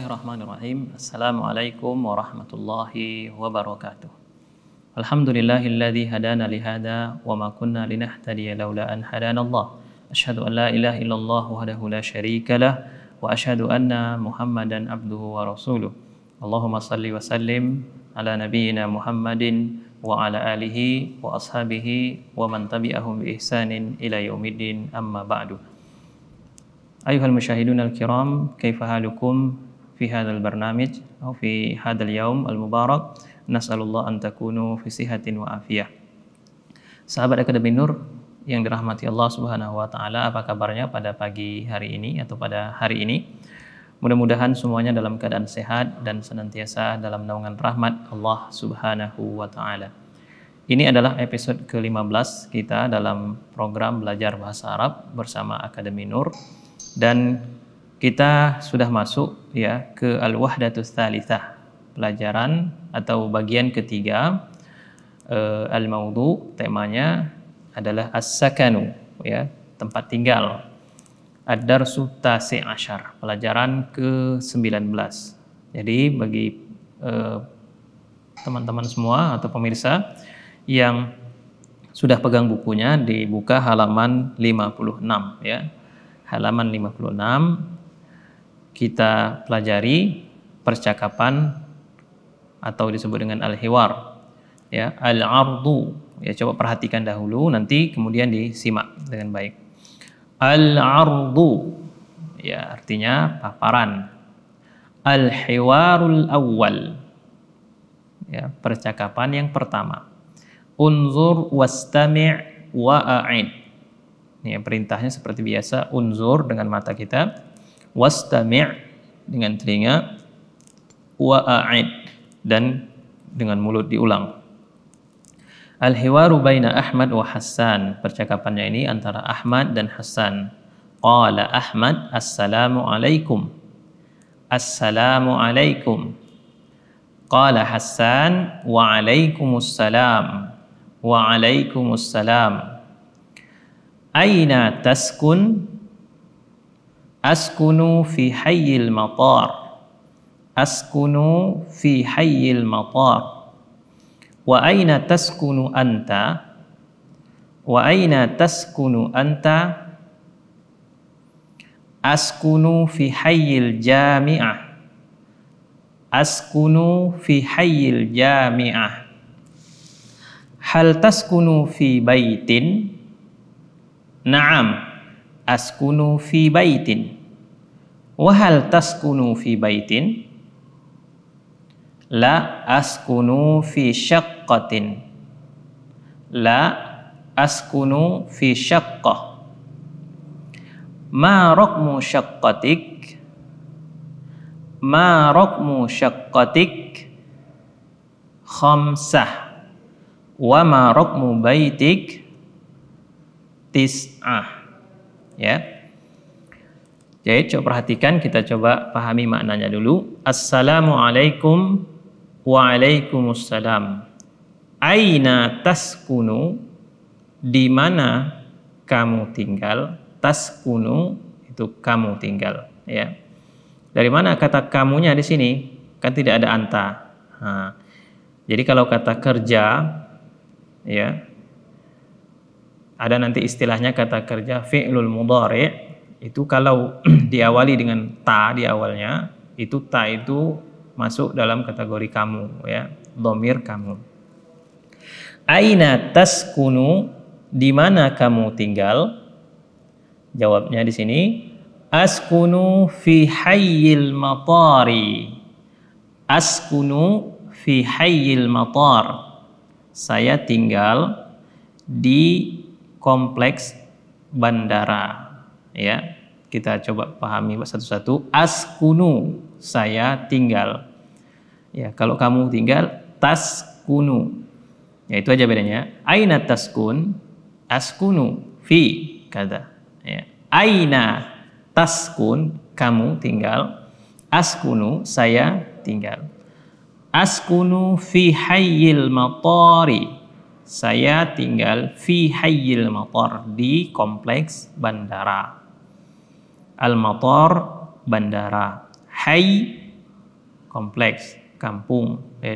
Bismillahirrahmanirrahim. Assalamualaikum warahmatullahi wabarakatuh. Alhamdulillahilladzi hadana li hada wa ma kunna linahtadiya laula an hadana. Asyhadu an la ilaha illallah wahdahu la syarika lah wa asyhadu anna Muhammadan abduhu wa rasuluh. Allahumma salli wa sallim ala nabiyyina Muhammadin wa ala alihi wa ashabihi wa man tabi'ahum bi ihsanin ila yaumiddin amma ba'du. Ayuhal musyahidun al-kiram, kaifa halukum fi hadzal barnamij atau fi hadzal yaum al-mubarak? Nas'alullah an takunu fi sihatin wa afiyah. Sahabat Akademi Nur yang dirahmati Allah Subhanahu wa taala, apa kabarnya pada pagi hari ini atau pada hari ini? Mudah-mudahan semuanya dalam keadaan sehat dan senantiasa dalam naungan rahmat Allah Subhanahu wa taala. Ini adalah episode ke-15 kita dalam program belajar bahasa Arab bersama Akademi Nur dan kita sudah masuk ya ke Al-Wahdatus Tsalitsah pelajaran atau bagian ketiga uh, al-maudhu temanya adalah as-sakanu ya tempat tinggal. Ad-darsu tasi ashar pelajaran ke-19 jadi bagi teman-teman uh, semua atau pemirsa yang sudah pegang bukunya dibuka halaman 56 ya. Halaman 56 kita pelajari percakapan atau disebut dengan al-hiwar ya al-ardu. Ya coba perhatikan dahulu nanti kemudian disimak dengan baik. Al-ardu ya artinya paparan. Al-hiwarul awwal ya percakapan yang pertama. Unzur wastami' wa a'id. Ya perintahnya seperti biasa unzur dengan mata kita wastami' dengan telinga wa a'id dan dengan mulut diulang. Al-hiwaru baina Ahmad wa Hassan. Percakapannya ini antara Ahmad dan Hassan. Qala Ahmad, Assalamu alaikum. Assalamu alaikum. Qala Hassan, wa alaikumussalam. Wa alaikumussalam. Aina taskun? Askunu fi hayyil matar. Askunu fi hayyil matar. Wa aina taskunu anta? Wa aina taskunu anta? Askunu fi hayyil jami'ah. Askunu fi hayyil jami'ah. Hal taskunu fi baitin? Na'am askunu fi baitin wa hal taskunu fi baitin La askunu fi syaqqatin. La askunu fi syaqqah. Ma raqmu syaqqatik? Ma raqmu syaqqatik? Khamsah. Wa ma raqmu baitik? Tis'ah. Ya. Jadi coba perhatikan kita coba pahami maknanya dulu. Assalamualaikum Waalaikumsalam. Aina taskunu? Di mana kamu tinggal? Taskunu itu kamu tinggal, ya. Dari mana kata kamunya di sini? Kan tidak ada anta. Nah, jadi kalau kata kerja, ya, ada nanti istilahnya kata kerja fi'lul mudhari itu kalau diawali dengan ta di awalnya, itu ta itu masuk dalam kategori kamu ya domir kamu. Aina taskunu? Di mana kamu tinggal? Jawabnya di sini askunu fi hayyil matari askunu fi hayyil matar saya tinggal di kompleks bandara ya kita coba pahami satu-satu askunu saya tinggal Ya, kalau kamu tinggal tas kunu. Ya, itu aja bedanya. Aina taskun? Askunu fi kata. Ya. Aina taskun? Kamu tinggal. Askunu saya tinggal. Askunu fi hayyil matari. Saya tinggal fi hayyil matar di kompleks bandara. Al-matar bandara. Hay kompleks, kampung, ya,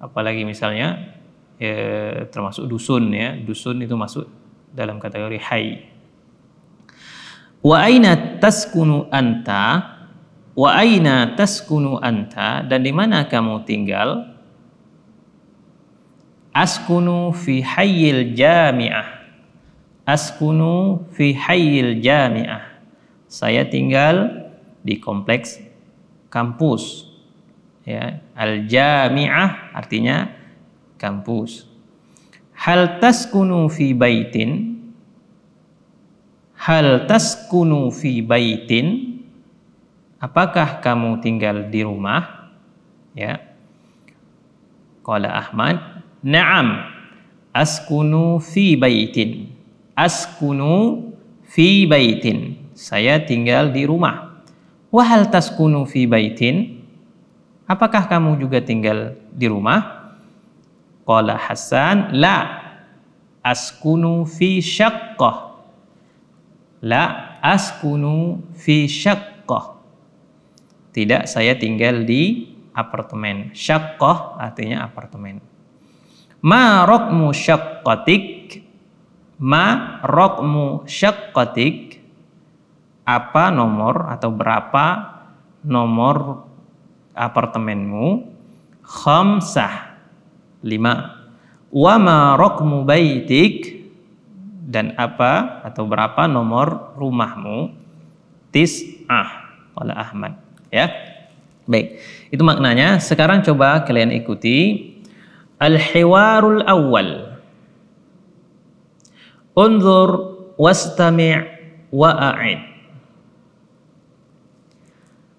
apalagi misalnya ya, termasuk dusun ya, dusun itu masuk dalam kategori hai. Wa aina taskunu anta? Wa aina taskunu anta? Dan di mana kamu tinggal? Askunu fi hayyil jami'ah. Askunu fi hayyil jami'ah. Saya tinggal di kompleks kampus. Ya, al-jami'ah artinya kampus. Hal taskunu fi baitin? Hal taskunu fi baitin? Apakah kamu tinggal di rumah? Ya. Qala Ahmad, Naam, askunu fi baitin. Askunu fi baitin. Saya tinggal di rumah. Wahal taskunu fi baitin? Apakah kamu juga tinggal di rumah? Qala Hasan, la. Askunu fi syaqqah. La askunu fi syaqqah. Tidak, saya tinggal di apartemen. Syaqqah artinya apartemen. Ma rokmu syaqqatik Ma rokmu syaqqatik Apa nomor atau berapa nomor apartemenmu? Khamsah Lima Wa ma rokmu baitik Dan apa atau berapa nomor rumahmu? Tis'ah oleh Ahmad ya. Baik, itu maknanya. Sekarang coba kalian ikuti Al-hiwarul awal. Unzur wastami' wa a'id.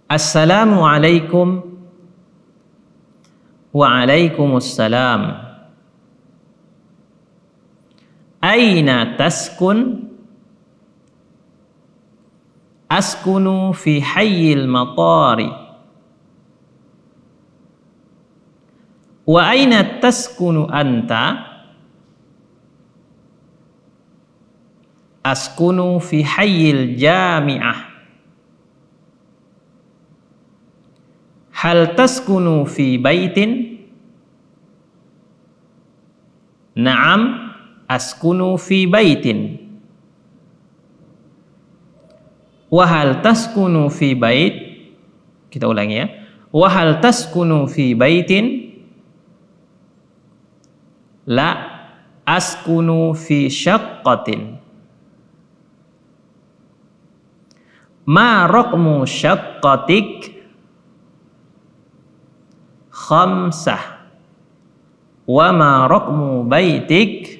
Assalamu alaikum wa alaikumussalam. Aina taskun? Askunu fi hayyil matari. Wa aina taskunu anta? Askunu fi hayyil jami'ah. Hal taskunu fi baitin? Naam, askunu fi baitin. Wahal taskunu fi bait? Kita ulangi ya. Wahal taskunu fi baitin? La askunu fi syaqqatin. Ma raqmu syaqqatik khamsah. Wa ma raqmu baitik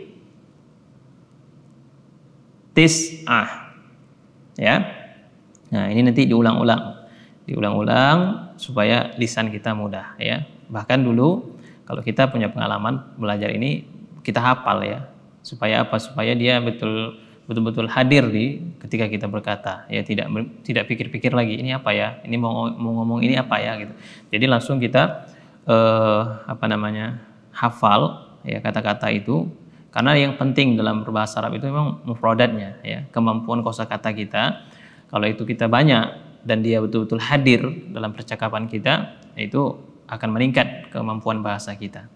tis'ah. Ya. Nah, ini nanti diulang-ulang. Diulang-ulang supaya lisan kita mudah ya. Bahkan dulu kalau kita punya pengalaman belajar ini kita hafal ya. Supaya apa? Supaya dia betul betul-betul hadir di ketika kita berkata. Ya tidak tidak pikir-pikir lagi ini apa ya? Ini mau mau ngomong ini apa ya? Gitu. Jadi langsung kita eh, apa namanya hafal ya kata-kata itu. Karena yang penting dalam berbahasa Arab itu memang mufradatnya ya kemampuan kosakata kita. Kalau itu kita banyak dan dia betul-betul hadir dalam percakapan kita itu akan meningkat kemampuan bahasa kita.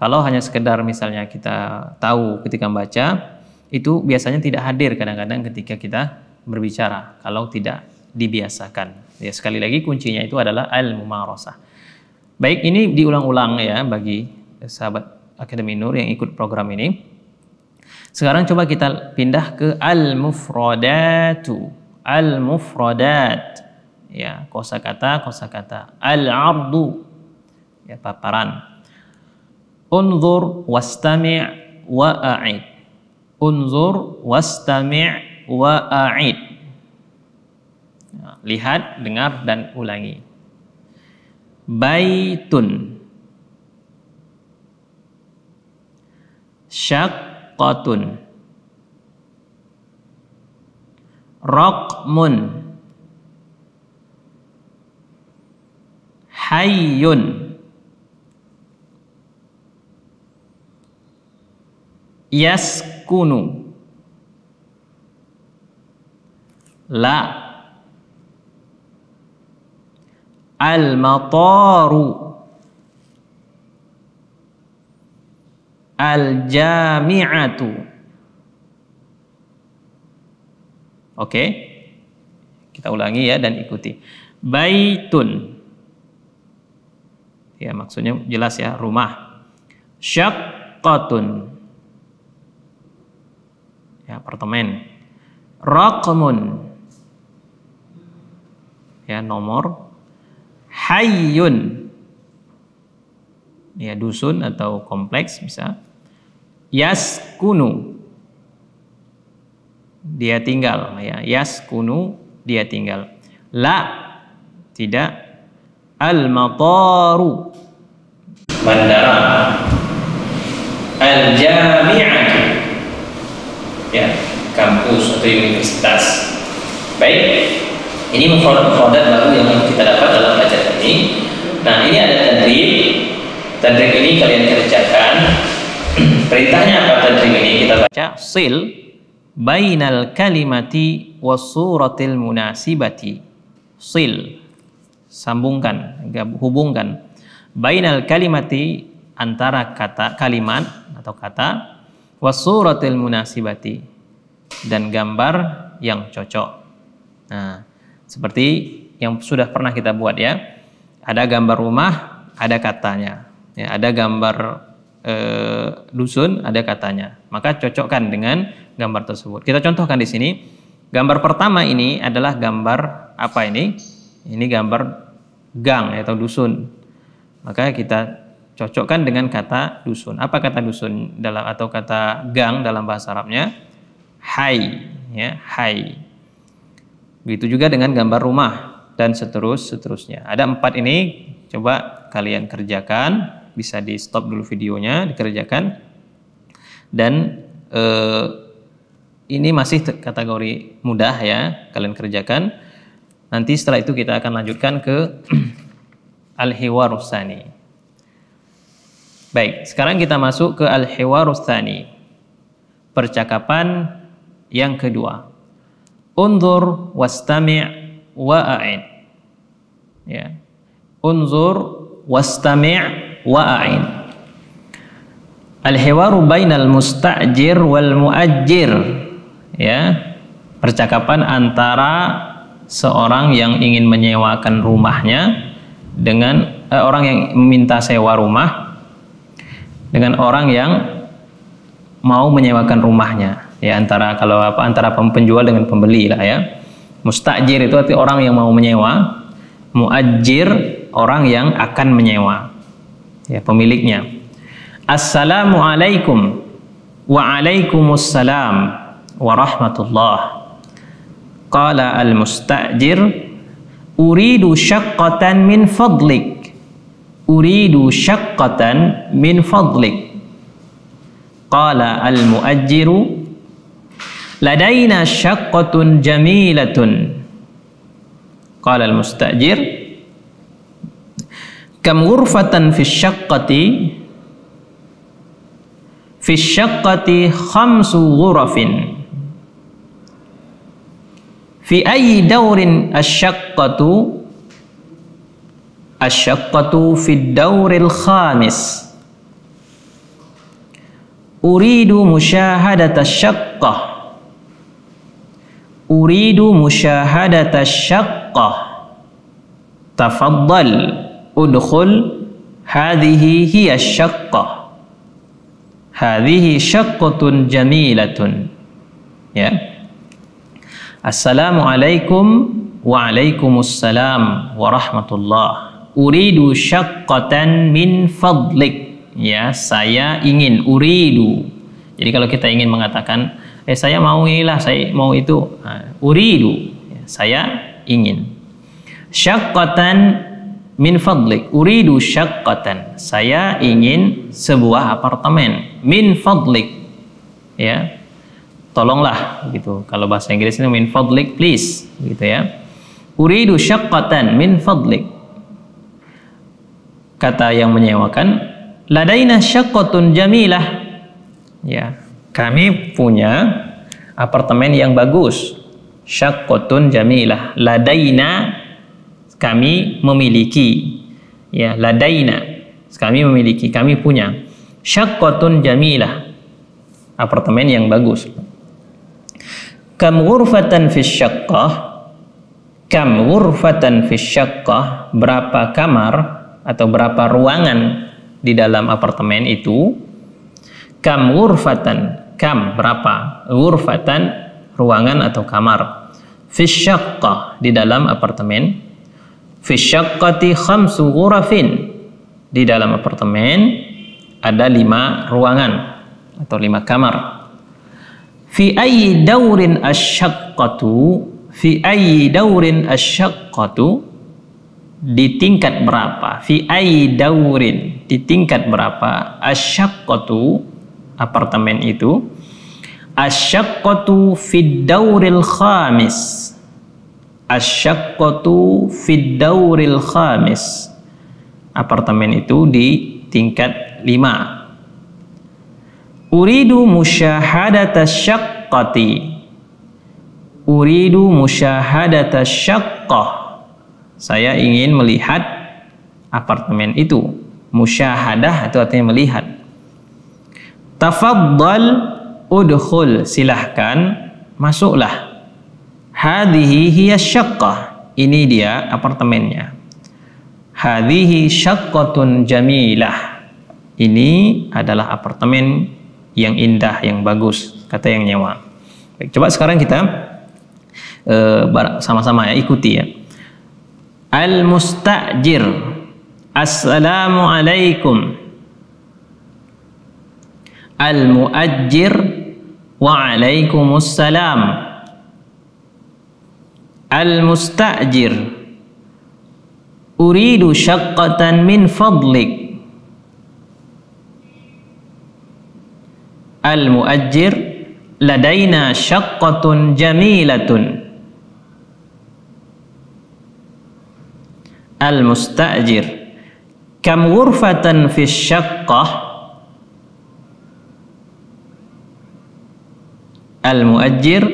Kalau hanya sekedar misalnya kita tahu ketika membaca, itu biasanya tidak hadir kadang-kadang ketika kita berbicara kalau tidak dibiasakan. Ya sekali lagi kuncinya itu adalah al-mumarasah. Baik, ini diulang-ulang ya bagi sahabat Akademi Nur yang ikut program ini. Sekarang coba kita pindah ke al-mufradatu. Al-mufradat. Ya, kosakata, kosakata. Al-ardu ya paparan. Unzur wastami' wa a'id. Unzur wastami' wa a'id. Ya, lihat dengar dan ulangi. Baitun. Syaqqatun. Raqmun. Hayyun yaskunu la Al-mataru. Al-jami'atu. Oke. Kita ulangi ya dan ikuti. Baitun. Ya, maksudnya jelas ya, rumah. Syaqqatun. Ya, apartemen. Raqmun. Ya, nomor. Hayyun. Ya dusun atau kompleks bisa. Yaskunu. Dia tinggal. Ya yaskunu dia tinggal. La tidak. Al mataru bandara. Al jami'atu ya kampus atau universitas. Baik ini mufradat baru yang kita dapat dalam pelajaran ini. Nah ini ada tadrib. Tadrib ini kalian kerjakan. Perintahnya apa tadrib ini? Kita baca. Sil bainal kalimati wasuratil munasibati. Sil. Sambungkan hubungkan. Bainal kalimati antara kata kalimat atau kata wasuratil munasibati dan gambar yang cocok. Nah seperti yang sudah pernah kita buat ya ada gambar rumah ada katanya. Ya, ada gambar e, dusun ada katanya. Maka cocokkan dengan gambar tersebut. Kita contohkan di sini gambar pertama ini adalah gambar apa ini? Ini gambar gang atau dusun. Maka kita cocokkan dengan kata dusun. Apa kata dusun dalam atau kata gang dalam bahasa Arabnya? Hai ya hai. Begitu juga dengan gambar rumah dan seterus seterusnya. Ada empat ini coba kalian kerjakan. Bisa di stop dulu videonya dikerjakan. Dan eh, ini masih kategori mudah ya kalian kerjakan. Nanti setelah itu kita akan lanjutkan ke al-hiwarusani baik sekarang kita masuk ke al-hiwarusani percakapan yang kedua. Unzur wastami' wa'ain ya. Unzur wastami' wa'ain Al-hiwaru bainal musta'jir wal mu'ajjir. Ya. Percakapan antara seorang yang ingin menyewakan rumahnya dengan eh, orang yang meminta sewa rumah dengan orang yang mau menyewakan rumahnya ya antara kalau apa antara penjual dengan pembeli lah ya mustajir itu arti orang yang mau menyewa muajir orang yang akan menyewa ya pemiliknya. Assalamualaikum wa alaikumussalam wa rahmatullah. Qala al-mustajir uridu syaqqatan min fadlik. Uridu syaqqatan min fadlik. Qala al-muajjiru ladaina syaqqatun jamilatun. Qala al-mustajir kam ghurfatan fi syaqqati fi syaqqati khamsu ghurafin fi ayyi dawrin asyaqqatu asyaqqatu fi dawril khamis uridu musyahadata syaqqah uridu musyahadata syaqqah tafaddal udkhul hadhihi hiya syaqqah hadhihi syaqqatun jamilatun ya Assalamualaikum Waalaikumsalam warahmatullah Uridu syaqqatan min fadlik Ya, saya ingin uridu. Jadi kalau kita ingin mengatakan eh saya mau inilah, saya mau itu. Nah, uridu. Ya, saya ingin. Syaqqatan min fadlik uridu syaqqatan saya ingin sebuah apartemen min fadlik ya tolonglah gitu kalau bahasa Inggris ini min fadlik please gitu ya uridu syaqqatan min fadlik kata yang menyewakan ladaina syaqqatun jamilah. Ya kami punya apartemen yang bagus. Syaqqatun jamilah. Ladaina kami memiliki. Ya ladaina kami memiliki. Kami punya. Syaqqatun jamilah. Apartemen yang bagus. Kam ghurfatan fi syaqqah? Kam ghurfatan fi syaqqah? Berapa kamar atau berapa ruangan di dalam apartemen itu kam ghurfatan kam berapa? Ghurfatan ruangan atau kamar. Fi di dalam apartemen. Fi syaqqati khamsu ghurafin di dalam apartemen ada lima ruangan atau lima kamar. Fi ayyi daurin asyaqqatu fi ayyi daurin asyaqqatu di tingkat berapa? Fi ayyi daurin. Di tingkat berapa? Asyaqqatu apartemen itu. Asyaqqatu fi dauril khamis. Asyaqqatu fid dauril khamis. Apartemen itu di tingkat 5 uridu musyahadata syaqqati. Uridu musyahadata syaqqah saya ingin melihat apartemen itu musyahadah itu artinya melihat tafaddal udkhul silahkan masuklah Hadhihi hiya syaqqah. Ini dia apartemennya. Hadhihi syaqqatun jamilah. Ini adalah apartemen yang indah, yang bagus, kata yang nyewa. Baik, coba sekarang kita uh, sama-sama ya ikuti ya. Al-mustajir. Assalamualaikum. Al-muajjir. Waalaikumsalam. Al-mustajir Uridu syaqqatan min fadlik Al-muajjir Ladaina syaqqatun jamilatun Al-mustajir Kam ghurfatan fi syaqqah Al-muajjir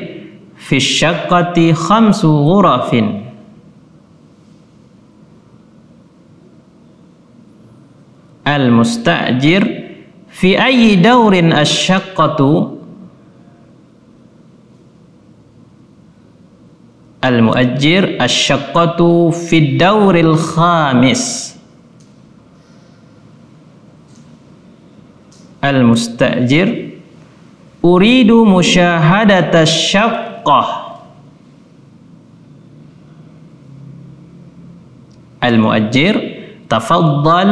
fi syaqqati khamsu ghurafin al mustajir fi ayyi daurin asyaqqatu al المؤجر الشقة في الدور الخامس. المستأجر أريد مشاهدة الشقة. المؤجر تفضل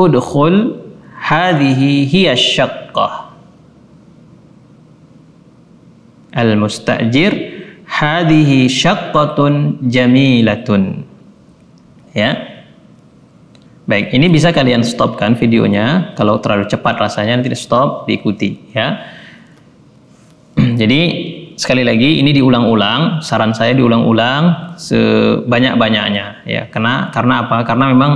ادخل هذه هي الشقة. المستأجر hadhihi syaqqatun jamilatun. Ya. Baik, ini bisa kalian stopkan videonya. Kalau terlalu cepat rasanya nanti stop, diikuti ya. Jadi sekali lagi ini diulang-ulang, saran saya diulang-ulang sebanyak-banyaknya ya. Karena karena apa? Karena memang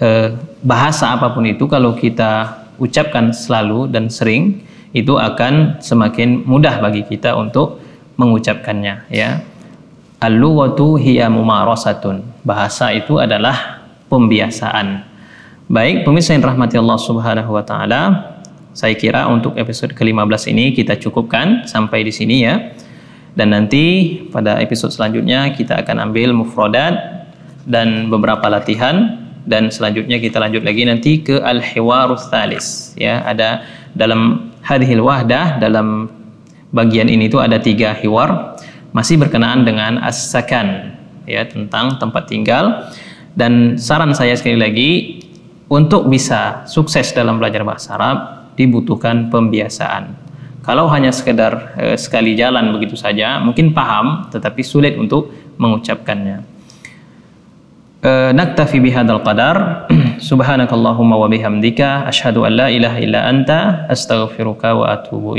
eh, bahasa apa pun itu kalau kita ucapkan selalu dan sering itu akan semakin mudah bagi kita untuk mengucapkannya ya. Al-lughatu hiya mumarasatun. Bahasa itu adalah pembiasaan. Baik, pemirsa yang rahmati Allah Subhanahu wa taala, saya kira untuk episode ke-15 ini kita cukupkan sampai di sini ya. Dan nanti pada episode selanjutnya kita akan ambil mufradat dan beberapa latihan dan selanjutnya kita lanjut lagi nanti ke al-hiwarus thalis ya ada dalam hadhil wahdah dalam bagian ini itu ada tiga hiwar masih berkenaan dengan as-sakan ya tentang tempat tinggal dan saran saya sekali lagi untuk bisa sukses dalam belajar bahasa Arab dibutuhkan pembiasaan. Kalau hanya sekedar e, sekali jalan begitu saja, mungkin paham tetapi sulit untuk mengucapkannya. E, naktafi bihadzal qadar. Subhanakallahumma wa bihamdika asyhadu an la ilaha illa anta astaghfiruka wa atubu